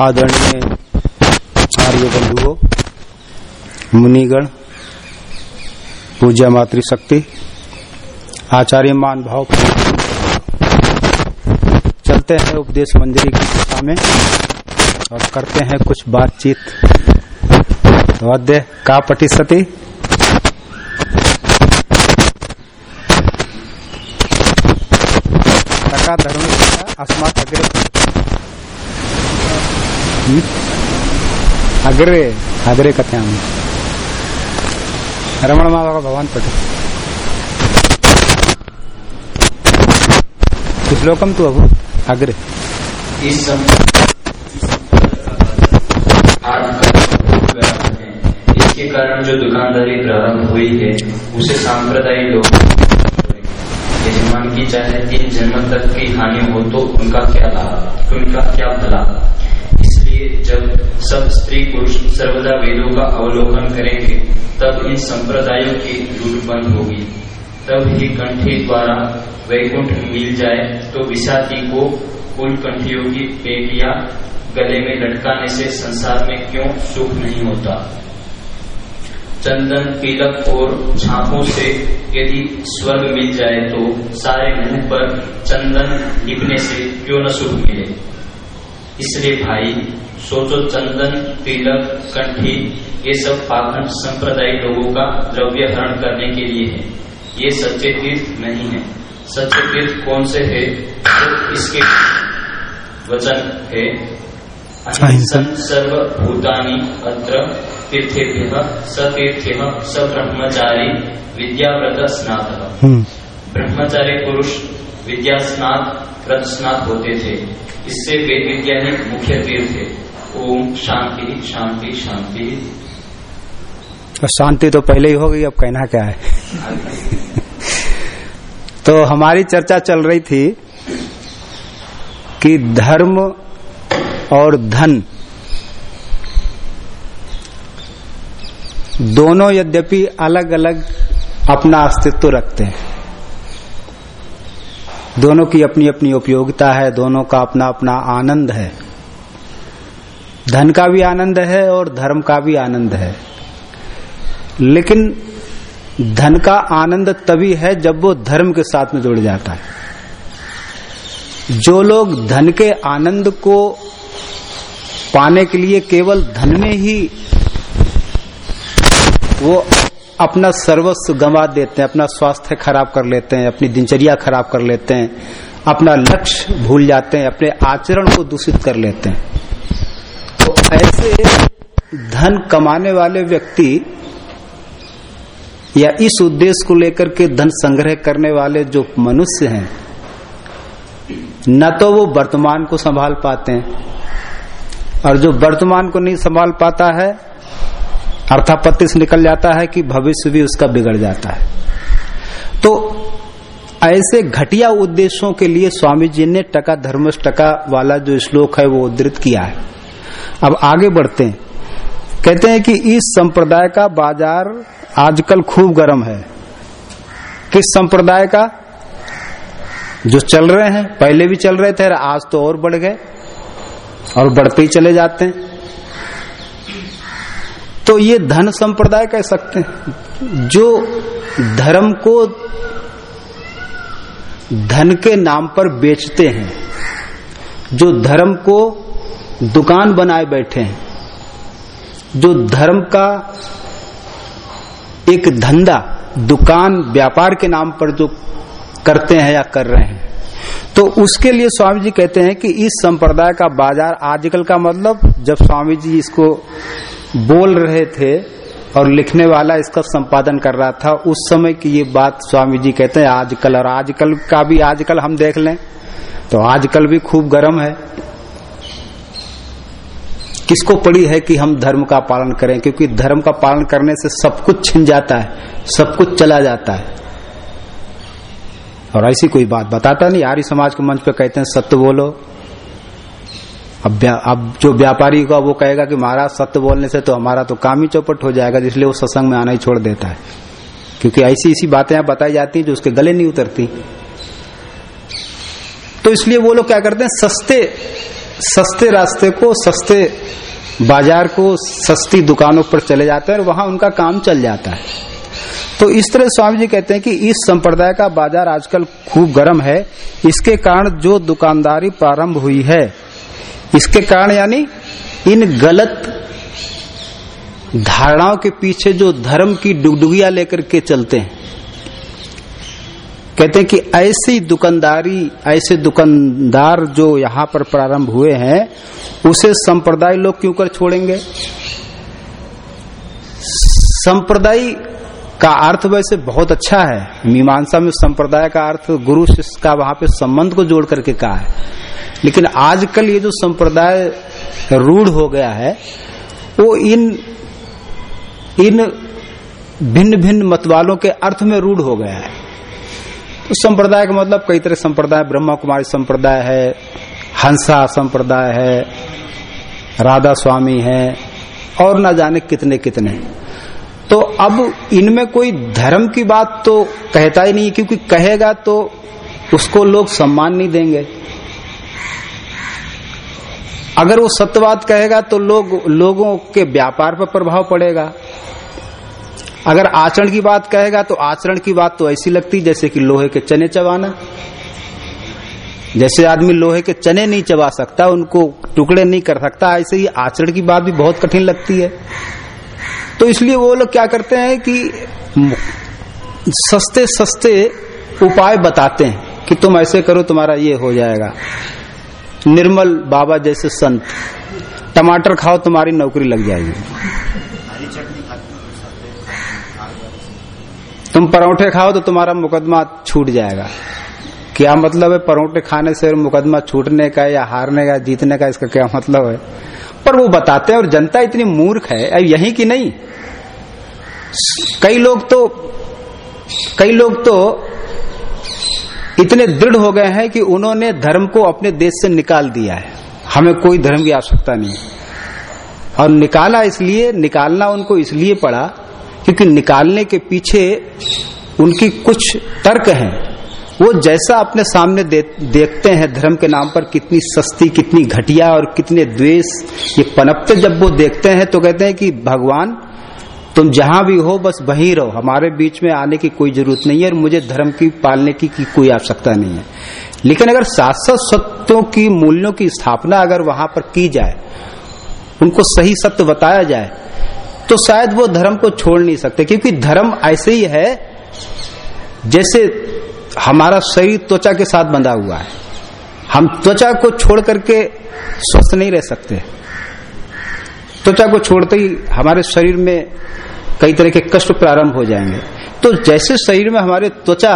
आदरणीय आर्य बंधुओं, मुनिगण, पूज्य मातृशक्ति, आचार्य मान भाव चलते हैं उपदेश मंजरी की दिशा में और करते हैं कुछ बातचीत तो का पठिसती टका धर्म अस्मात् अग्रे हम्म? अग्रे अग्रे कथयामि। रमण माता भगवान पठे श्लोकम तो अभू अग्रे। इस इसके कारण जो दुकानदारी प्रारंभ हुई है, उसे सांप्रदायिक लोग की चाहे तीन जन्म तक की हानि हो तो उनका क्या लाभ, उनका क्या भला? जब सब स्त्री पुरुष सर्वदा वेदों का अवलोकन करेंगे, तब इन संप्रदायों की लूट बंद होगी। तब ही कंठी द्वारा वैकुंठ मिल जाए तो विषादी को कुल कंठियों की पेटियाँ गले में लटकाने से संसार में क्यों सुख नहीं होता? चंदन तिलक और छापों से यदि स्वर्ग मिल जाए तो सारे मुँह पर चंदन लिपने से क्यों न सुख मिले? इसलिए भाई सोचो चंदन तिलक कंठी ये सब पाखंड संप्रदाय लोगों का द्रव्य हरण करने के लिए है। ये सच्चे तीर्थ नहीं है। सच्चे तीर्थ कौन से है? तो इसके वचन है। अहिंसन सर्वभूतानि अत्र तीर्थेभ्य सतीर्थ्य स ब्रह्मचारी विद्याव्रत स्नातक हम्म। ब्रह्मचारी पुरुष विद्या स्नात व्रत स्नात होते थे। इससे वेद विद्या ही मुख्य तीर्थ है। ओम शांति शांति शांति। शांति तो पहले ही हो गई, अब कहना क्या है? तो हमारी चर्चा चल रही थी कि धर्म और धन दोनों यद्यपि अलग अलग अपना अस्तित्व रखते हैं। दोनों की अपनी अपनी उपयोगिता है, दोनों का अपना अपना आनंद है। धन का भी आनंद है और धर्म का भी आनंद है। लेकिन धन का आनंद तभी है जब वो धर्म के साथ में जुड़ जाता है। जो लोग धन के आनंद को पाने के लिए केवल धन में ही वो अपना सर्वस्व गंवा देते हैं, अपना स्वास्थ्य खराब कर लेते हैं, अपनी दिनचर्या खराब कर लेते हैं, अपना लक्ष्य भूल जाते हैं, अपने आचरण को दूषित कर लेते हैं। ऐसे धन कमाने वाले व्यक्ति या इस उद्देश्य को लेकर के धन संग्रह करने वाले जो मनुष्य हैं, न तो वो वर्तमान को संभाल पाते हैं। और जो वर्तमान को नहीं संभाल पाता है, अर्थापत्ति से निकल जाता है कि भविष्य भी उसका बिगड़ जाता है। तो ऐसे घटिया उद्देश्यों के लिए स्वामी जी ने टका धर्मश टका वाला जो श्लोक है वो उद्धृत किया है। अब आगे बढ़ते हैं। कहते हैं कि इस संप्रदाय का बाज़ार आजकल खूब गर्म है। किस संप्रदाय का? जो चल रहे हैं, पहले भी चल रहे थे आज तो और बढ़ गए और बढ़ते ही चले जाते हैं। तो ये धन संप्रदाय कह सकते हैं। जो धर्म को धन के नाम पर बेचते हैं, जो धर्म को दुकान बनाए बैठे हैं। जो धर्म का एक धंधा दुकान व्यापार के नाम पर जो करते हैं या कर रहे हैं तो उसके लिए स्वामी जी कहते हैं कि इस संप्रदाय का बाज़ार आजकल का मतलब जब स्वामी जी इसको बोल रहे थे और लिखने वाला इसका संपादन कर रहा था, उस समय की ये बात स्वामी जी कहते हैं आजकल, और आजकल का भी आजकल हम देख लें तो आजकल भी खूब गर्म है। किसको पड़ी है कि हम धर्म का पालन करें? क्योंकि धर्म का पालन करने से सब कुछ छिन जाता है, सब कुछ चला जाता है। और ऐसी कोई बात बताता नहीं। आर्य समाज के मंच पे कहते हैं, सत्य बोलो। अब अब जो व्यापारी होगा, वो कहेगा कि महाराज, सत्य बोलने से तो हमारा तो काम ही चौपट हो जाएगा, इसलिए वो सत्संग में आना ही छोड़ देता है। क्योंकि ऐसी ऐसी बातें यहाँ बताई जाती हैं जो उसके गले नहीं उतरती। तो इसलिए वो लोग क्या करते हैं, सस्ते सस्ते रास्ते को, सस्ते बाज़ार को, सस्ती दुकानों पर चले जाते हैं और वहाँ उनका काम चल जाता है। तो इस तरह स्वामी जी कहते हैं कि इस संप्रदाय का बाज़ार आजकल खूब गर्म है। इसके कारण जो दुकानदारी प्रारंभ हुई है, इसके कारण यानी इन गलत धारणाओं के पीछे जो धर्म की डुगडुगिया लेकर के चलते हैं कहते हैं कि ऐसी दुकानदारी, ऐसे दुकानदार जो यहाँ पर प्रारंभ हुए हैं, उसे संप्रदाय लोग क्यों कर छोड़ेंगे? संप्रदाय का अर्थ वैसे बहुत अच्छा है। मीमांसा में संप्रदाय का अर्थ, गुरु शिष्य का वहाँ पे संबंध को जोड़ करके कहा है। लेकिन आजकल ये जो संप्रदाय रूढ़ हो गया है, वो इन इन भिन्न भिन्न मतवालों के अर्थ में रूढ़ हो गया है। तो संप्रदाय का मतलब कई तरह संप्रदाय, ब्रह्मा कुमारी संप्रदाय है, हंसा संप्रदाय है, राधा स्वामी है, और ना जाने कितने कितने। तो अब इनमें कोई धर्म की बात तो कहता ही नहीं क्योंकि कहेगा तो उसको लोग सम्मान नहीं देंगे। अगर वो सत्यवाद कहेगा तो लोग, लोगों के व्यापार पर प्रभाव पड़ेगा। अगर आचरण की बात कहेगा तो आचरण की बात तो ऐसी लगती जैसे कि लोहे के चने चबाना। जैसे आदमी लोहे के चने नहीं चबा सकता, उनको टुकड़े नहीं कर सकता, ऐसे ही आचरण की बात भी बहुत कठिन लगती है। तो इसलिए वो लोग क्या करते हैं कि सस्ते सस्ते उपाय बताते हैं कि तुम ऐसे करो, तुम्हारा ये हो जाएगा। निर्मल बाबा जैसे संत, टमाटर खाओ, तुम्हारी नौकरी लग जाएगी। तुम परौठे खाओ तो तुम्हारा मुकदमा छूट जाएगा। क्या मतलब है परौठे खाने से मुकदमा छूटने का या हारने का, जीतने का, इसका क्या मतलब है? पर वो बताते हैं और जनता इतनी मूर्ख है, अब यही की नहीं। कई लोग तो कई लोग तो इतने दृढ़ हो गए हैं कि उन्होंने धर्म को अपने देश से निकाल दिया है। हमें कोई धर्म की आवश्यकता नहीं। और निकाला इसलिए, निकालना उनको इसलिए पड़ा क्योंकि निकालने के पीछे उनकी कुछ तर्क हैं। वो जैसा अपने सामने दे, देखते हैं धर्म के नाम पर कितनी सस्ती कितनी घटिया और कितने द्वेष ये पनपते जब वो देखते हैं तो कहते हैं कि भगवान तुम जहाँ भी हो बस वहीं रहो। हमारे बीच में आने की कोई ज़रूरत नहीं है और मुझे धर्म की पालने की, की कोई आवश्यकता नहीं है। लेकिन अगर शाश्वत सत्यों की मूल्यों की स्थापना अगर वहाँ पर की जाए उनको सही सत्य बताया जाए तो शायद वो धर्म को छोड़ नहीं सकते, क्योंकि धर्म ऐसे ही है, जैसे हमारा शरीर त्वचा के साथ बंधा हुआ है। हम त्वचा को छोड़ करके स्वस्थ नहीं रह सकते। त्वचा को छोड़ते ही हमारे शरीर में कई तरह के कष्ट प्रारंभ हो जाएँगे। तो जैसे शरीर में हमारे त्वचा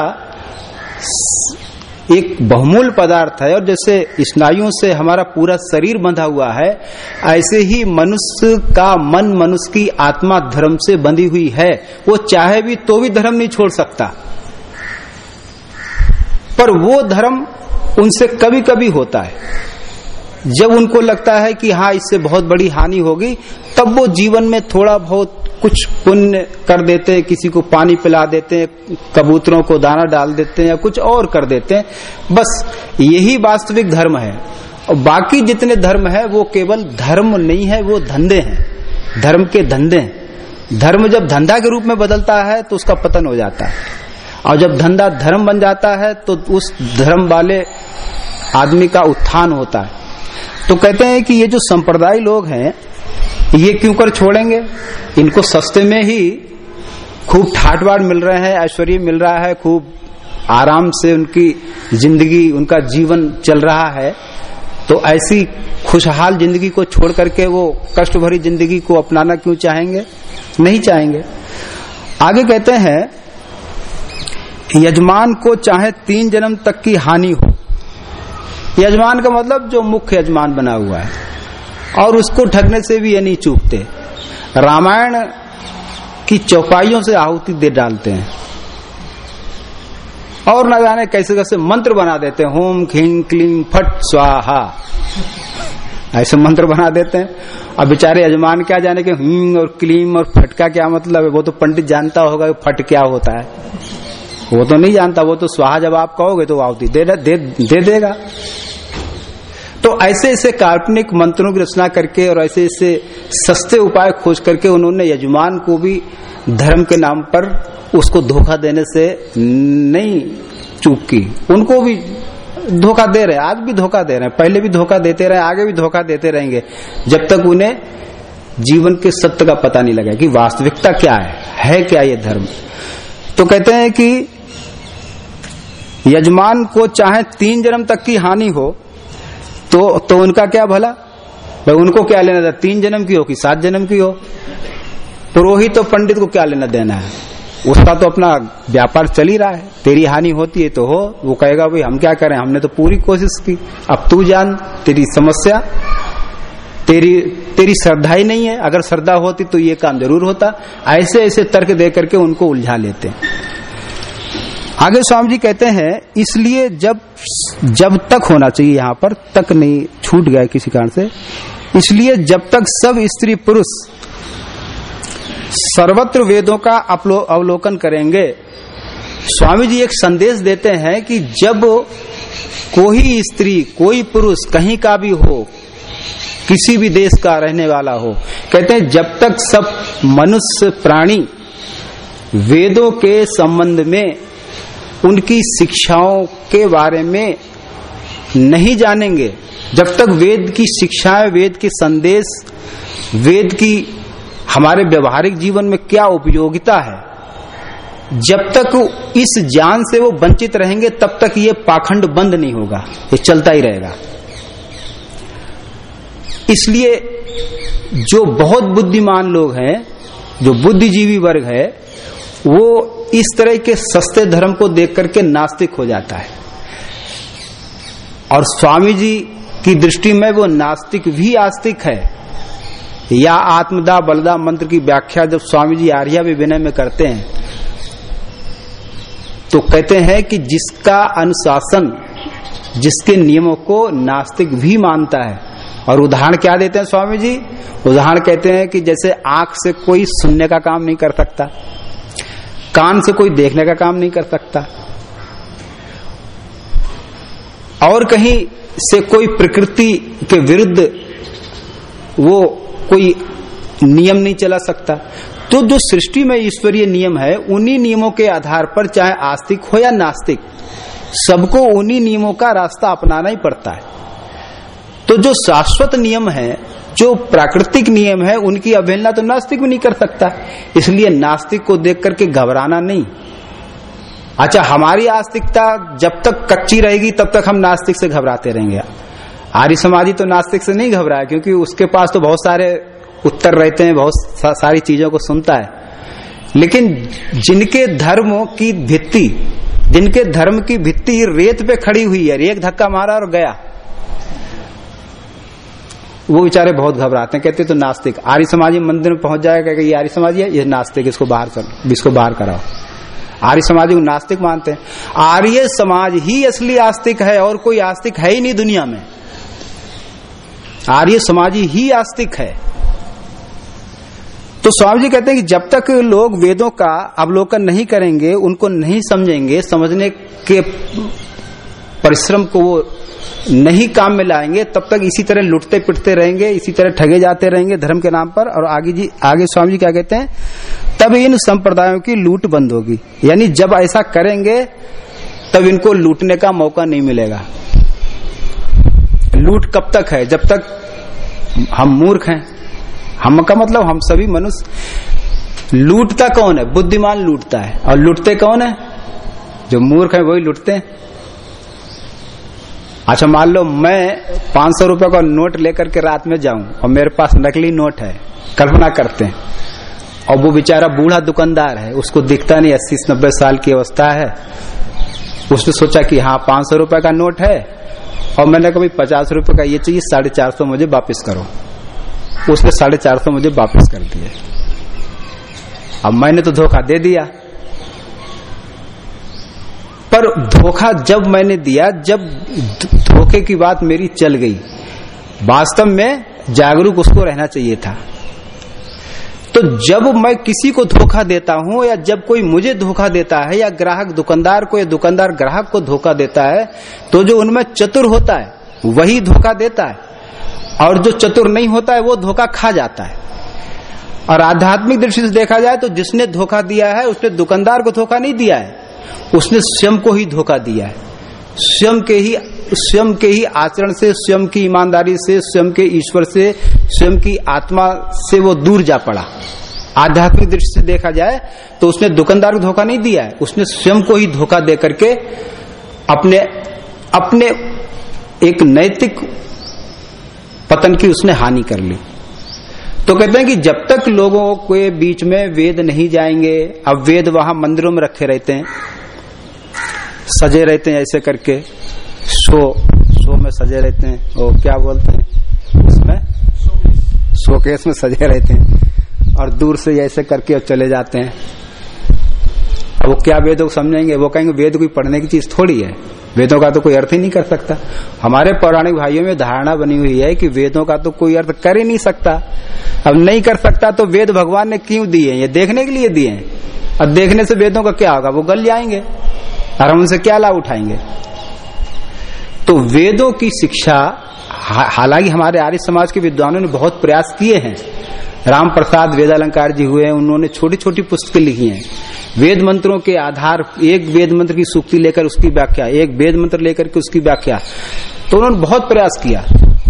एक बहुमूल पदार्थ है और जैसे स्नायुओं से हमारा पूरा शरीर बंधा हुआ है, ऐसे ही मनुष्य का मन मनुष्य की आत्मा धर्म से बंधी हुई है। वो चाहे भी तो भी धर्म नहीं छोड़ सकता। पर वो धर्म उनसे कभी कभी होता है। जब उनको लगता है कि हाँ इससे बहुत बड़ी हानि होगी, तब वो जीवन में थोड़ा बहुत कुछ पुण्य कर देते हैं, किसी को पानी पिला देते हैं, कबूतरों को दाना डाल देते हैं या कुछ और कर देते हैं। बस यही वास्तविक धर्म है। और बाकी जितने धर्म है, वो केवल धर्म नहीं है, वो धंधे हैं। धर्म के धंधे हैं। धर्म जब धंधा के रूप में बदलता है तो उसका पतन हो जाता है। और जब धंधा धर्म बन जाता है तो उस धर्म वाले आदमी का उत्थान होता है। तो कहते हैं कि ये जो संप्रदाय लोग हैं ये क्यों कर छोड़ेंगे? इनको सस्ते में ही खूब ठाटवाड़ मिल रहे हैं, ऐश्वर्य मिल रहा है, खूब आराम से उनकी ज़िंदगी, उनका जीवन चल रहा है। तो ऐसी खुशहाल ज़िंदगी को छोड़ करके वो कष्ट भरी ज़िंदगी को अपनाना क्यों चाहेंगे? नहीं चाहेंगे। आगे कहते हैं, यजमान को चाहे तीन जन्म तक की हानि हो। यजमान का मतलब जो मुख्य यजमान बना हुआ है। और उसको ठगने से भी ये नहीं चूकते। रामायण की चौपाइयों से आहुति दे डालते हैं। और न जाने कैसे कैसे मंत्र बना देते हैं। होम खिंग क्लीम फट स्वाहा। ऐसे मंत्र बना देते हैं। अब बेचारे यजमान क्या जाने के हिंग और क्लीम और फट का क्या मतलब है? वो तो पंडित जानता होगा कि फट क्या होता है। वो तो नहीं जानता वो तो स्वाहा जब आप कहोगे तो आहुति दे, दे, दे देगा। तो ऐसे ऐसे काल्पनिक मंत्रों की रचना करके और ऐसे ऐसे सस्ते उपाय खोज करके उन्होंने यजमान को भी धर्म के नाम पर उसको धोखा देने से नहीं चूक की। उनको भी धोखा दे रहे आज भी धोखा दे रहे हैं, पहले भी धोखा देते रहे, आगे भी धोखा देते रहेंगे, जब तक उन्हें जीवन के सत्य का पता नहीं लगा कि वास्तविकता क्या है है क्या ये धर्म। तो कहते हैं कि यजमान को चाहे तीन जन्म तक की हानि हो तो तो उनका क्या भला? भाई उनको क्या लेना था तीन जन्म की हो कि सात जन्म की हो? पुरोहित तो पंडित को क्या लेना देना है? उसका तो अपना व्यापार चल ही रहा है। तेरी हानि होती है तो हो। वो कहेगा, भाई हम क्या करें? हमने तो पूरी कोशिश की। अब तू जान, तेरी समस्या, तेरी तेरी श्रद्धा ही नहीं है। अगर श्रद्धा होती तो ये काम ज़रूर होता। ऐसे ऐसे तर्क दे करके उनको उलझा लेते हैं। आगे स्वामी जी कहते हैं, इसलिए जब जब तक होना चाहिए यहाँ पर, तक नहीं, छूट गया किसी कारण से। इसलिए जब तक सब स्त्री पुरुष सर्वत्र वेदों का अवलोकन करेंगे, स्वामी जी एक संदेश देते हैं कि जब कोई स्त्री, कोई पुरुष कहीं का भी हो, किसी भी देश का रहने वाला हो, कहते हैं, जब तक सब मनुष्य प्राणी वेदों के संबंध में उनकी शिक्षाओं के बारे में नहीं जानेंगे। जब तक वेद की शिक्षाएँ वेद के संदेश, वेद की हमारे व्यवहारिक जीवन में क्या उपयोगिता है, जब तक इस ज्ञान से वो वंचित रहेंगे, तब तक ये पाखंड बंद नहीं होगा, ये चलता ही रहेगा। इसलिए जो बहुत बुद्धिमान लोग हैं, जो बुद्धिजीवी वर्ग है, वो इस तरह के सस्ते धर्म को देख करके नास्तिक हो जाता है। और स्वामी जी की दृष्टि में वो नास्तिक भी आस्तिक है। या आत्मदा बलदा मंत्र की व्याख्या जब स्वामी जी आर्या विनय में करते हैं तो कहते हैं कि जिसका अनुशासन, जिसके नियमों को नास्तिक भी मानता है। और उदाहरण क्या देते हैं स्वामी जी उदाहरण कहते हैं कि जैसे आँख से कोई सुनने का काम नहीं कर सकता। कान से कोई देखने का काम नहीं कर सकता। और कहीं से कोई प्रकृति के विरुद्ध वो कोई नियम नहीं चला सकता। तो जो सृष्टि में ईश्वरीय नियम है, उन्हीं नियमों के आधार पर चाहे आस्तिक हो या नास्तिक, सबको उन्हीं नियमों का रास्ता अपनाना ही पड़ता है। तो जो शाश्वत नियम है जो प्राकृतिक नियम है, उनकी अवहेलना तो नास्तिक भी नहीं कर सकता। इसलिए नास्तिक को देख करके घबराना नहीं। अच्छा हमारी आस्तिकता जब तक कच्ची रहेगी, तब तक हम नास्तिक से घबराते रहेंगे। आर्य समाधि तो नास्तिक से नहीं घबराया, क्योंकि उसके पास तो बहुत सारे उत्तर रहते हैं, बहुत सारी चीज़ों को सुनता है। लेकिन जिनके धर्म की भित्ति, जिनके धर्म की भित्ति रेत पे खड़ी हुई है एक धक्का मारा और गया। वो बेचारे बहुत घबराते हैं, कहते तो नास्तिक, आर्य समाजी मंदिर में पहुँच जाएगा? कि ये आर्य समाजी है, ये नास्तिक, इसको बाहर कर, इसको बाहर कराओ। आर्य समाजी को नास्तिक मानते हैं। आर्य समाज ही असली आस्तिक है और कोई आस्तिक है ही नहीं दुनिया में। आर्य समाजी ही आस्तिक है। तो स्वामी जी कहते हैं कि जब तक लोग वेदों का अवलोकन नहीं करेंगे, उनको नहीं समझेंगे, समझने के परिश्रम को वो नहीं काम में लाएँगे, तब तक इसी तरह लुटते पिटते रहेंगे, इसी तरह ठगे जाते रहेंगे धर्म के नाम पर। और आगे जी, आगे स्वामी जी क्या कहते हैं? तब इन संप्रदायों की लूट बंद होगी। यानी जब ऐसा करेंगे, तब इनको लूटने का मौका नहीं मिलेगा। लूट कब तक है? जब तक हम मूर्ख हैं। हम का मतलब हम सभी मनुष्य। लूटता कौन है? बुद्धिमान लूटता है। और लूटते कौन है? जो मूर्ख है, वही लूटते हैं। अच्छा मान लो मैं पाँच सौ रुपये का नोट लेकर के रात में जाऊँ और मेरे पास नकली नोट है, कल्पना करते हैं। और वो बेचारा बूढ़ा दुकानदार है, उसको दिखता नहीं, अस्सी नब्बे साल की अवस्था है। उसने सोचा कि हाँ पाँच सौ रुपये का नोट है और मैंने कभी पचास रुपये का ये चाहिए, साढ़े चार सौ मुझे वापिस करो। उसने साढ़े चार सौ मुझे वापिस कर दिए। अब मैंने तो धोखा दे दिया। पर धोखा जब मैंने दिया, जब धोखे की बात मेरी चल गई, वास्तव में जागरूक उसको रहना चाहिए था। तो जब मैं किसी को धोखा देता हूँ, या जब कोई मुझे धोखा देता है, या ग्राहक दुकानदार को, या दुकानदार ग्राहक को धोखा देता है तो जो उनमें चतुर होता है, वही धोखा देता है। और जो चतुर नहीं होता है, वो धोखा खा जाता है। और आध्यात्मिक दृष्टि से देखा जाए तो जिसने धोखा दिया है, उसने दुकानदार को धोखा नहीं दिया है। उसने स्वयं को ही धोखा दिया है। स्वयं के ही, स्वयं के ही आचरण से, स्वयं की ईमानदारी से, स्वयं के ईश्वर से, स्वयं की आत्मा से वो दूर जा पड़ा। आध्यात्मिक दृष्टि से देखा जाए तो उसने दुकानदार को धोखा नहीं दिया है। उसने स्वयं को ही धोखा दे करके अपने अपने एक नैतिक पतन की उसने हानि कर ली। तो कहते हैं कि जब तक लोगों के बीच में वेद नहीं जाएँगे, अब वेद वहाँ मंदिरों में रखे रहते हैं, सजे रहते हैं ऐसे करके शो शो में सजे रहते हैं, वो क्या बोलते हैं उसमें शोकेस में सजे रहते हैं, और दूर से ऐसे करके चले जाते हैं। अब वो क्या वेदों को समझेंगे? वो कहेंगे, वेद कोई पढ़ने की चीज़ थोड़ी है। वेदों का तो कोई अर्थ ही नहीं कर सकता। हमारे पौराणिक भाइयों में धारणा बनी हुई है कि वेदों का तो कोई अर्थ कर ही नहीं सकता। अब नहीं कर सकता तो वेद भगवान ने क्यों दिए ये देखने के लिए दिए हैं। अब देखने से वेदों का क्या होगा? वो गल जाएँगे और हम उनसे क्या लाभ उठाएँगे? तो वेदों की शिक्षा हालाँकि हमारे आर्य समाज के विद्वानों ने बहुत प्रयास किए हैं। राम प्रसाद वेदालंकार जी हुए हैं, उन्होंने छोटी छोटी पुस्तकें लिखी हैं। वेद मंत्रों के आधार, एक वेद मंत्र की सूक्ति लेकर उसकी व्याख्या, एक वेद मंत्र लेकर के उसकी व्याख्या। तो उन्होंने बहुत प्रयास किया।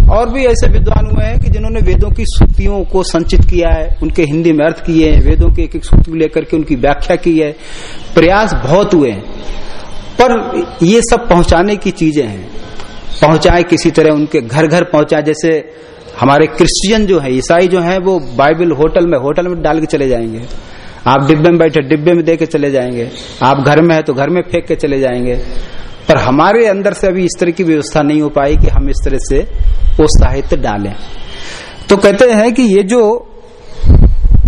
और भी ऐसे विद्वान हुए हैं कि जिन्होंने वेदों की सूक्तियों को संचित किया है, उनके हिंदी में अर्थ किए हैं, वेदों के एक एक सूक्ति लेकर के उनकी व्याख्या की है। प्रयास बहुत हुए हैं। पर ये सब पहुँचाने की चीज़ें हैं। पहुँचाए किसी तरह उनके घर घर पहुँचाए, जैसे हमारे क्रिश्चियन जो है, ईसाई जो है, वो बाइबल होटल में होटल में डाल के चले जाएँगे। आप डिब्बे में बैठे, डिब्बे में दे के चले जाएँगे। आप घर में है तो घर में फेंक के चले जाएँगे। पर हमारे अंदर से अभी इस तरह की व्यवस्था नहीं हो पाई कि हम इस तरह से वो साहित्य डालें। तो कहते हैं कि ये जो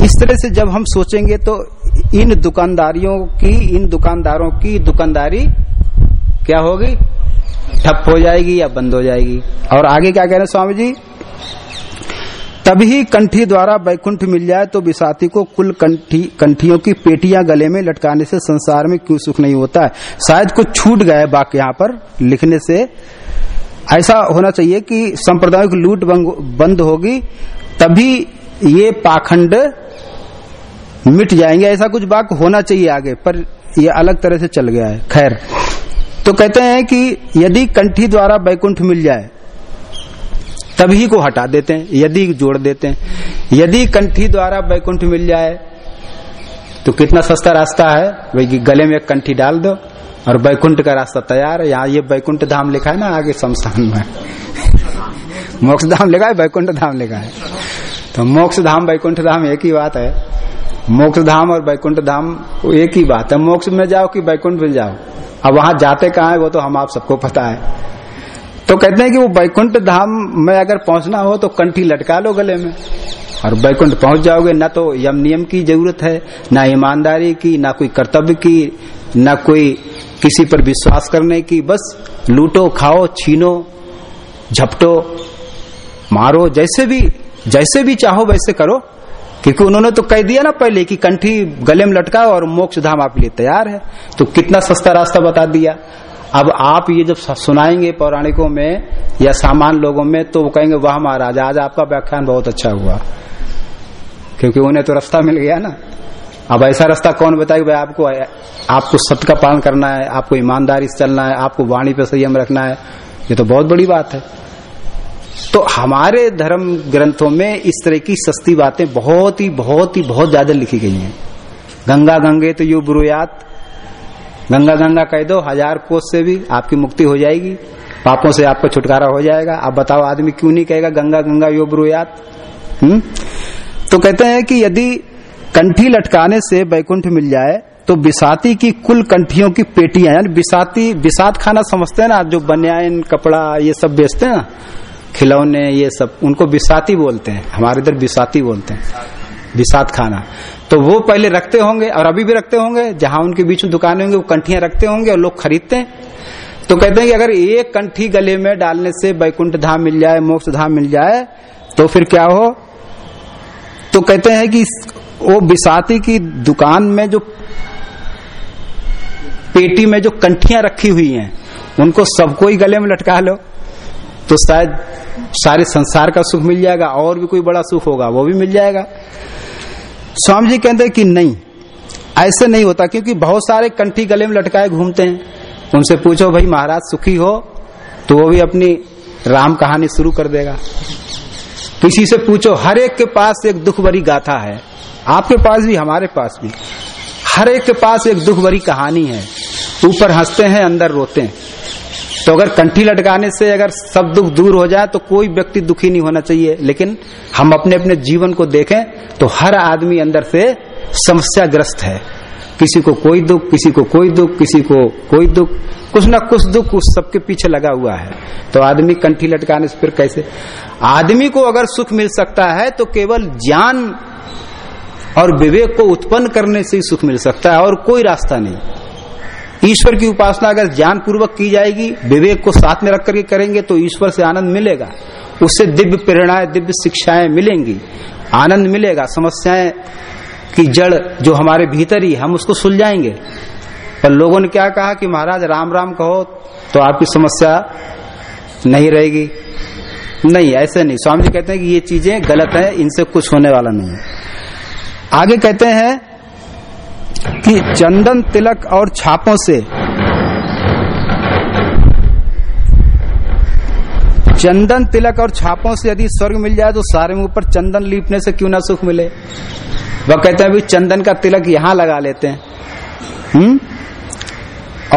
इस तरह से जब हम सोचेंगे तो इन दुकानदारियों की, इन दुकानदारों की दुकानदारी क्या होगी? ठप हो जाएगी या बंद हो जाएगी? और आगे क्या कह रहे हैं स्वामी जी? तभी कंठी द्वारा बैकुंठ मिल जाए तो विसाती को कुल कंठी, कंठियों की पेटियाँ गले में लटकाने से संसार में क्यों सुख नहीं होता है? शायद कुछ छूट गए बाक यहाँ पर लिखने से। ऐसा होना चाहिए कि संप्रदायों की लूट बंद होगी, तभी ये पाखंड मिट जाएँगे। ऐसा कुछ बाक होना चाहिए आगे, पर यह अलग तरह से चल गया है। खैर तो कहते हैं कि यदि कंठी द्वारा बैकुंठ मिल जाए तभी को हटा देते हैं, यदि जोड़ देते हैं। यदि कंठी द्वारा बैकुंठ मिल जाए तो कितना सस्ता रास्ता है? वही गले में एक कंठी डाल दो और बैकुंठ का रास्ता तैयार है। यहाँ ये बैकुंठ धाम लिखा है ना, आगे शमशान में। मोक्ष धाम लिखा है बैकुंठ धाम लिखा है। तो मोक्ष धाम बैकुंठ धाम एक ही बात है। मोक्ष धाम और बैकुंठ धाम एक ही बात है। मोक्ष में जाओ कि बैकुंठ में जाओ। अब वहाँ जाते कहा है वो तो हम आप सबको पता है। तो कहते हैं कि वो बैकुंठ धाम में अगर पहुँचना हो तो कंठी लटका लो गले में। और बैकुंठ पहुँच जाओगे, ना तो यम नियम की ज़रूरत है, ना ईमानदारी की, ना कोई कर्तव्य की, ना कोई किसी पर विश्वास करने की। बस लूटो, खाओ, छीनो, झपटो, मारो, जैसे भी जैसे भी चाहो वैसे करो। क्योंकि उन्होंने तो कह दिया ना पहले कि कंठी गले में लटकाओ और मोक्ष धाम आपके लिए तैयार है। तो कितना सस्ता रास्ता बता दिया। अब आप ये जब सुनाएँगे पौराणिकों में या सामान्य लोगों में तो वो कहेंगे, वाह महाराज, आज आपका व्याख्यान बहुत अच्छा हुआ। क्योंकि उन्हें तो रास्ता मिल गया ना। अब ऐसा रास्ता कौन बताए भाई, आपको आपको सत्य का पालन करना है, आपको ईमानदारी से चलना है, आपको वाणी पर संयम रखना है। ये तो बहुत बड़ी बात है। तो हमारे धर्म ग्रंथों में इस तरह की सस्ती बातें बहुत ही बहुत ही, बहुत ज़्यादा लिखी गई हैं। गंगा गंगे तो यू बुरुयात गंगा गंगा कह दो, हज़ार कोस से भी आपकी मुक्ति हो जाएगी। पापों से आपका छुटकारा हो जाएगा। आप बताओ, आदमी क्यों नहीं कहेगा गंगा गंगा यो ब्रुयात हम्म? तो कहते हैं कि यदि कंठी लटकाने से बैकुंठ मिल जाए तो बिसाती की कुल कंठियों की पेटियाँ, यानी बिसाती, बिसात खाना समझते हैं ना, जो बनियान कपड़ा, ये सब बेचते हैं ना, खिलौने, ये सब, उनको बिसाती बोलते हैं। हमारे इधर बिसाती बोलते हैं। बिसात खाना। तो वो पहले रखते होंगे और अभी भी रखते होंगे। जहाँ उनके बीच में दुकानें होंगे, वो कंठियाँ रखते होंगे और लोग खरीदते हैं। तो कहते हैं कि अगर एक कंठी गले में डालने से बैकुंठ धाम मिल जाए, मोक्ष धाम मिल जाए तो फिर क्या हो? तो कहते हैं कि वो बिसाती की दुकान में जो पेटी में जो कंठियाँ रखी हुई हैं, उनको सबको ही गले में लटका लो। तो शायद सारे संसार का सुख मिल जाएगा, और भी कोई बड़ा सुख होगा, वो भी मिल जाएगा। स्वामी जी कहते हैं कि नहीं, ऐसे नहीं होता, क्योंकि बहुत सारे कंठी गले में लटकाए घूमते हैं। उनसे पूछो, भाई, महाराज सुखी हो? तो वो भी अपनी राम कहानी शुरू कर देगा। किसी से पूछो, हर एक के पास एक दुख भरी गाथा है। आपके पास भी, हमारे पास भी। हर एक के पास एक दुख भरी कहानी है। ऊपर हँसते हैं, अंदर रोते हैं। तो अगर कंठी लटकाने से अगर सब दुख दूर हो जाए तो कोई व्यक्ति दुखी नहीं होना चाहिए। लेकिन हम अपने अपने जीवन को देखें तो हर आदमी अंदर से समस्याग्रस्त है। किसी को कोई दुख, किसी को कोई दुख, किसी को कोई दुख, कुछ ना कुछ दुख उस सबके पीछे लगा हुआ है। तो आदमी कंठी लटकाने से फिर कैसे? आदमी को अगर सुख मिल सकता है तो केवल ज्ञान और विवेक को उत्पन्न करने से ही सुख मिल सकता है, और कोई रास्ता नहीं। ईश्वर की उपासना अगर ज्ञान पूर्वक की जाएगी, विवेक को साथ में रख करके करेंगे तो ईश्वर से आनंद मिलेगा। उससे दिव्य प्रेरणाएँ, दिव्य शिक्षाएँ मिलेंगी। आनंद मिलेगा। समस्याएँ की जड़ जो हमारे भीतर ही, हम उसको सुलझाएँगे। पर लोगों ने क्या कहा कि महाराज, राम राम कहो तो आपकी समस्या नहीं रहेगी। नहीं, ऐसे नहीं। स्वामी जी कहते हैं कि ये चीज़ें गलत है, इनसे कुछ होने वाला नहीं है। आगे कहते हैं कि चंदन तिलक और छापों से चंदन तिलक और छापों से यदि स्वर्ग मिल जाए तो सारे मुँह पर चंदन लीपने से क्यों ना सुख मिले? वह कहते हैं भी चंदन का तिलक यहाँ लगा लेते हैं। हम्म?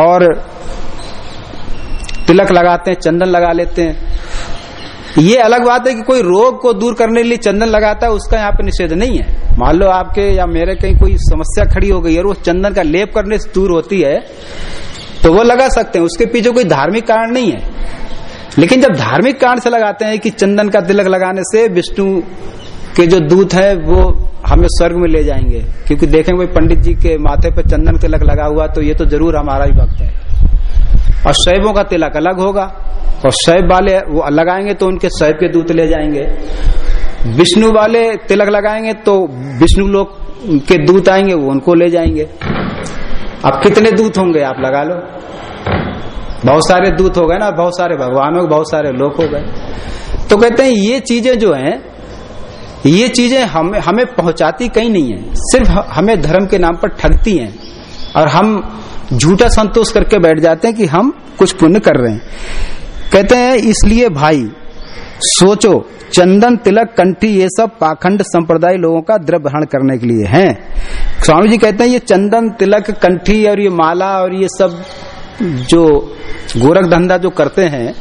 और तिलक लगाते हैं, चंदन लगा लेते हैं। ये अलग बात है कि कोई रोग को दूर करने के लिए चंदन लगाता है, उसका यहाँ पे निषेध नहीं है। मान लो आपके या मेरे कहीं कोई समस्या खड़ी हो गई और वो चंदन का लेप करने से दूर होती है तो वो लगा सकते हैं। उसके पीछे कोई धार्मिक कारण नहीं है। लेकिन जब धार्मिक कारण से लगाते हैं कि चंदन का तिलक लगाने से विष्णु के जो दूत है, वो हमें स्वर्ग में ले जाएँगे। क्योंकि देखेंगे भाई पंडित जी के माथे पर चंदन तिलक लगा हुआ तो ये तो ज़रूर हमारा ही भक्त है। और शैबों का तिलक अलग होगा। और शैब वाले वो लगाएँगे तो उनके शैब के दूत ले जाएँगे। विष्णु वाले तिलक लगाएँगे तो विष्णु लोग के दूत आएँगे, वो उनको ले जाएँगे। अब कितने दूत होंगे, आप लगा लो। बहुत सारे दूत हो गए ना, बहुत सारे भगवानों के बहुत सारे लोग हो गए। तो कहते हैं, ये चीज़ें जो हैं, ये चीज़ें हमें हमें पहुंचाती कहीं नहीं है। सिर्फ़ हमें धर्म के नाम पर ठगती हैं। और हम झूठा संतोष करके बैठ जाते हैं कि हम कुछ पुण्य कर रहे हैं। कहते हैं, इसलिए भाई सोचो, चंदन, तिलक, कंठी, ये सब पाखंड संप्रदाय लोगों का द्रव्य करने के लिए हैं। स्वामी जी कहते हैं, ये चंदन, तिलक, कंठी और ये माला और ये सब जो गोरख धंधा जो करते हैं,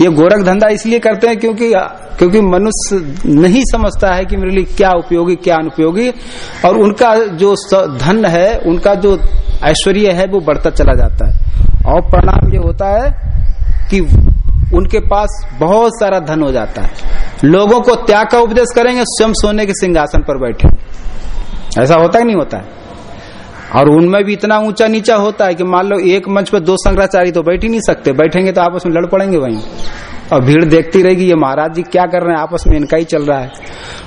ये गोरख धंधा इसलिए करते हैं क्योंकि क्योंकि मनुष्य नहीं समझता है कि मेरे लिए क्या उपयोगी, क्या अनुपयोगी, और उनका जो धन है, उनका जो ऐश्वर्य है, वो बढ़ता चला जाता है। और परिणाम ये होता है कि उनके पास बहुत सारा धन हो जाता है। लोगों को त्याग का उपदेश करेंगे, स्वयं सोने के सिंहासन पर बैठे। ऐसा होता ही नहीं होता है? और उनमें भी इतना ऊँचा नीचा होता है कि मान लो एक मंच पर दो शंकराचार्य तो बैठ ही नहीं सकते। बैठेंगे तो आपस में लड़ पड़ेंगे वहीं। और भीड़ देखती रहेगी, ये महाराज जी क्या कर रहे हैं? आपस में इनका ही चल रहा है।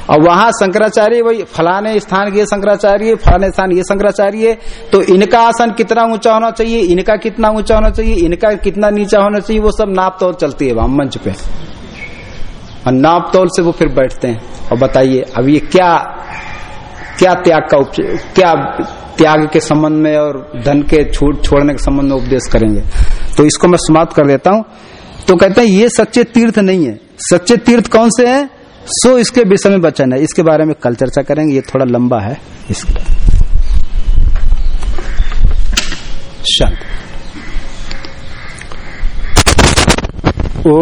और वहाँ शंकराचार्य, वही फलाने स्थान के शंकराचार्य, फलाने स्थान ये शंकराचार्य तो इनका आसन कितना ऊँचा होना चाहिए? इनका कितना ऊँचा होना चाहिए? इनका कितना नीचा होना चाहिए? वो सब नाप तोल चलती है वहाँ मंच पे। और नाप तोल से वो फिर बैठते हैं। और बताइए, अब ये क्या क्या त्याग का क्या त्याग के संबंध में और धन के छूट छोड़ने के संबंध में उपदेश करेंगे? तो इसको मैं समाप्त कर देता हूँ। तो कहते हैं, ये सच्चे तीर्थ नहीं है। सच्चे तीर्थ कौन से हैं? सो इसके विषय में बचन है। इसके बारे में कल चर्चा करेंगे। ये थोड़ा लंबा है इसके शांत। ओ